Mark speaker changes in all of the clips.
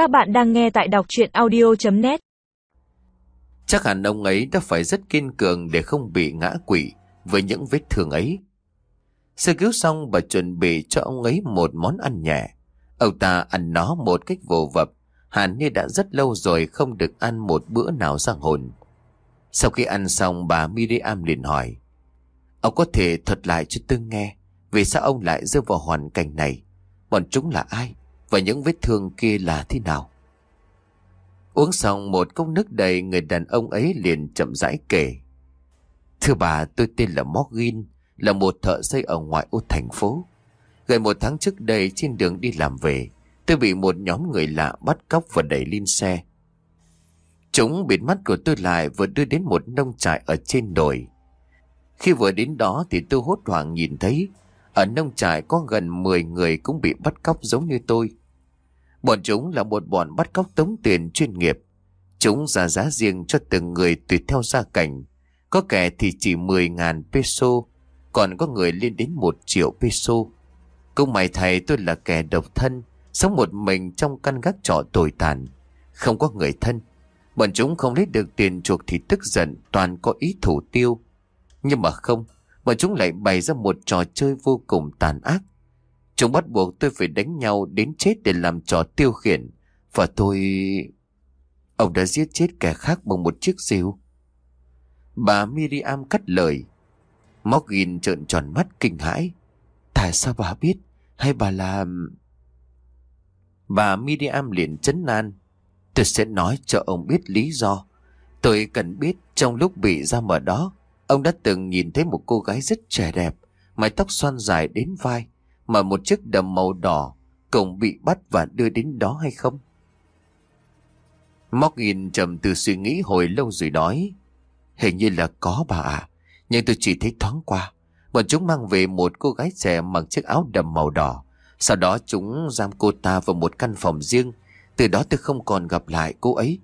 Speaker 1: Các bạn đang nghe tại đọc chuyện audio.net
Speaker 2: Chắc hẳn ông ấy đã phải rất kiên cường để không bị ngã quỵ với những vết thương ấy. Sơ cứu xong bà chuẩn bị cho ông ấy một món ăn nhẹ. Ông ta ăn nó một cách vô vập, hẳn như đã rất lâu rồi không được ăn một bữa nào sang hồn. Sau khi ăn xong bà Miriam liền hỏi Ông có thể thuật lại cho tôi nghe Vì sao ông lại rơi vào hoàn cảnh này Bọn chúng là ai và những vết thương kia là thế nào Uống xong một cốc nước đầy, Người đàn ông ấy liền chậm rãi kể Thưa bà, tôi tên là Morgan, Là một thợ xây ở ngoại ô thành phố Gần một tháng trước đây, trên đường đi làm về, Tôi bị một nhóm người lạ bắt cóc và đẩy lên xe Chúng bịt mắt của tôi lại vừa đưa đến một nông trại ở trên đồi. Khi vừa đến đó thì tôi hốt hoảng nhìn thấy, ở nông trại có gần 10 người cũng bị bắt cóc giống như tôi. Bọn chúng là một bọn bắt cóc tống tiền chuyên nghiệp. Chúng ra giá riêng cho từng người tùy theo gia cảnh. Có kẻ thì chỉ 10.000 peso, còn có người lên đến 1 triệu peso. Cũng may thầy tôi là kẻ độc thân, sống một mình trong căn gác trọ tồi tàn. Không có người thân, Bọn chúng không lấy được tiền chuộc thì tức giận toàn có ý thủ tiêu. Nhưng mà không, bọn chúng lại bày ra một trò chơi vô cùng tàn ác. Chúng bắt buộc tôi phải đánh nhau đến chết để làm trò tiêu khiển. Và tôi... Ông đã giết chết kẻ khác bằng một chiếc rìu. Bà Miriam cắt lời. Morgan trợn tròn mắt kinh hãi. Tại sao bà biết? Hay bà làm... Bà Miriam liền chấn nan Tôi sẽ nói cho ông biết lý do. Tôi cần biết trong lúc bị giam ở đó, ông đã từng nhìn thấy một cô gái rất trẻ đẹp, mái tóc xoăn dài đến vai, mà một chiếc đầm màu đỏ cũng bị bắt và đưa đến đó hay không? Morgan trầm từ suy nghĩ hồi lâu rồi nói. Hình như là có bà à, nhưng tôi chỉ thấy thoáng qua. Bọn chúng mang về một cô gái trẻ mặc chiếc áo đầm màu đỏ. Sau đó chúng giam cô ta vào một căn phòng riêng từ đó tôi không còn gặp lại cô ấy.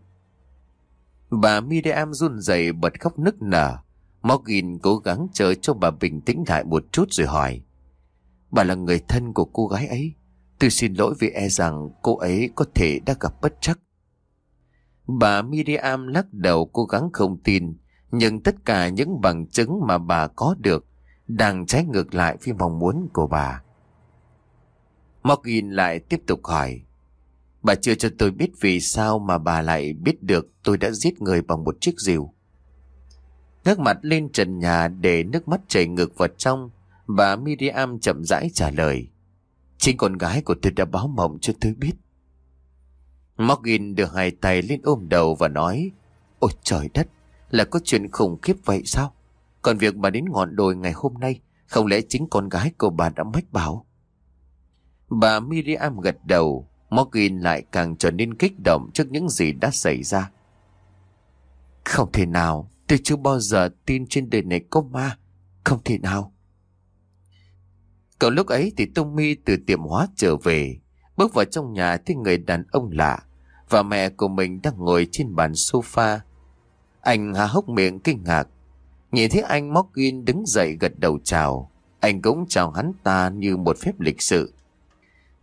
Speaker 2: Bà Miriam run rẩy bật khóc nức nở. Morgan cố gắng chờ cho bà bình tĩnh lại một chút rồi hỏi. Bà là người thân của cô gái ấy. Tôi xin lỗi vì e rằng cô ấy có thể đã gặp bất chắc. Bà Miriam lắc đầu cố gắng không tin, nhưng tất cả những bằng chứng mà bà có được đang trái ngược lại với mong muốn của bà. Morgan lại tiếp tục hỏi. Bà chưa cho tôi biết vì sao mà bà lại biết được tôi đã giết người bằng một chiếc rìu. Ngước mặt lên trần nhà để nước mắt chảy ngược vào trong, bà Miriam chậm rãi trả lời. Chính con gái của tôi đã báo mộng cho tôi biết. Morgan đưa hai tay lên ôm đầu và nói Ôi trời đất, là có chuyện khủng khiếp vậy sao? Còn việc bà đến ngọn đồi ngày hôm nay, không lẽ chính con gái của bà đã mách bảo? Bà Miriam gật đầu, Morgan lại càng trở nên kích động trước những gì đã xảy ra. Không thể nào, tôi chưa bao giờ tin trên đời này có ma. Không thể nào. Cậu lúc ấy thì Tông Mi từ tiệm hóa trở về, bước vào trong nhà thấy người đàn ông lạ và mẹ của mình đang ngồi trên bàn sofa. Anh há hốc miệng kinh ngạc, nhìn thấy anh Morgan đứng dậy gật đầu chào. Anh cũng chào hắn ta như một phép lịch sự.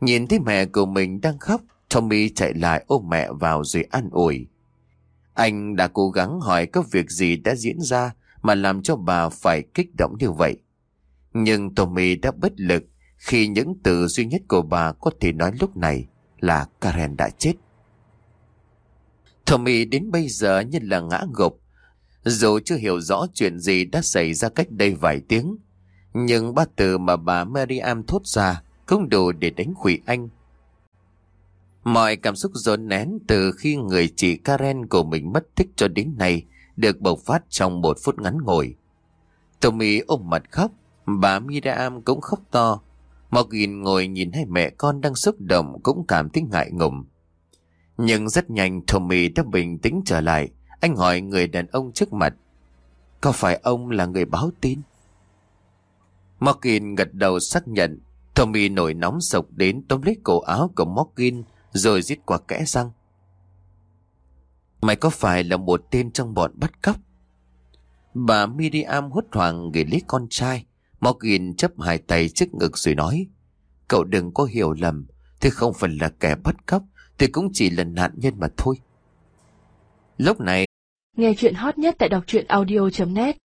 Speaker 2: Nhìn thấy mẹ của mình đang khóc, Tommy chạy lại ôm mẹ vào rồi an ủi. Anh đã cố gắng hỏi có việc gì đã diễn ra mà làm cho bà phải kích động như vậy. Nhưng Tommy đã bất lực khi những từ duy nhất của bà có thể nói lúc này là Karen đã chết. Tommy đến bây giờ như là ngã gục. Dù chưa hiểu rõ chuyện gì đã xảy ra cách đây vài tiếng, nhưng ba từ mà bà Mariam thốt ra không đủ để đánh khủy anh. Mọi cảm xúc dồn nén từ khi người chị Karen của mình mất tích cho đến nay được bộc phát trong một phút ngắn ngồi. Tommy ôm mặt khóc, bà Miriam cũng khóc to. Morgan ngồi nhìn hai mẹ con đang xúc động cũng cảm thấy ngại ngùng. Nhưng rất nhanh Tommy đã bình tĩnh trở lại. Anh hỏi người đàn ông trước mặt. Có phải ông là người báo tin? Morgan gật đầu xác nhận Tommy nổi nóng sộc đến tóm lấy cổ áo của Morgan rồi giết qua kẽ răng. Mày có phải là một tên trong bọn bắt cóc? Bà Miriam hốt hoảng gửi lấy con trai. Morgan chấp hai tay trước ngực rồi nói, Cậu đừng có hiểu lầm Tôi không phải là kẻ bắt cóc Tôi cũng chỉ là nạn nhân mà thôi. Lúc này
Speaker 3: Nghe chuyện hot nhất tại đọc audio.net